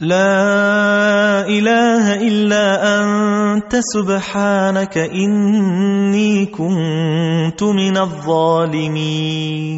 لا إله إلا أنت سبحانك إني كنت من الظالمين.